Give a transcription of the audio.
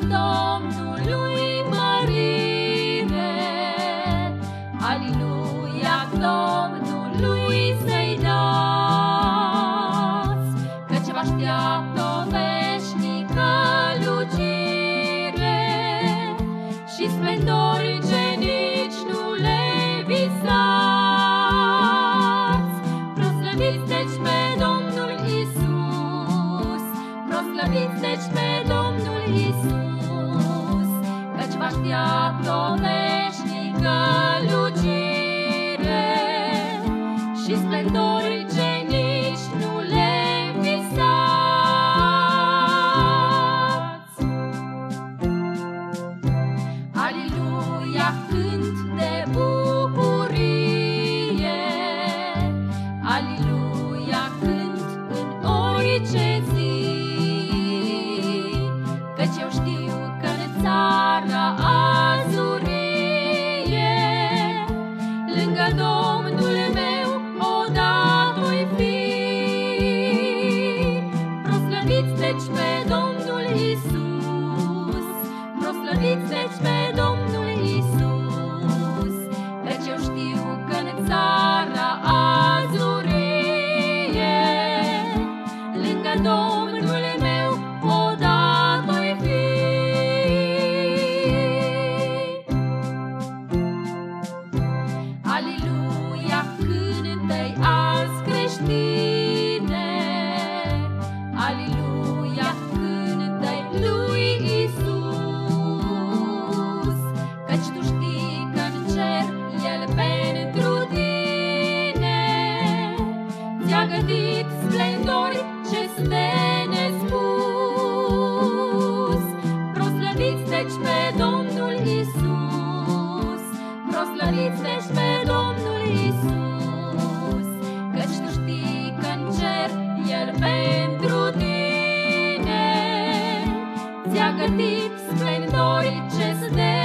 Domnului slăviți deci pe Domnul Isus, căci va știa tomeșnică lucire și splendori ce nici nu le visați. Aleluia, cânt de bucurie, Aleluia, cânt în orice zi, Deci pe Domnul Isus, proslăviți pe Domnul Isus, căci tu știi că în cer El pentru tine ți-a gătit splendori ce să.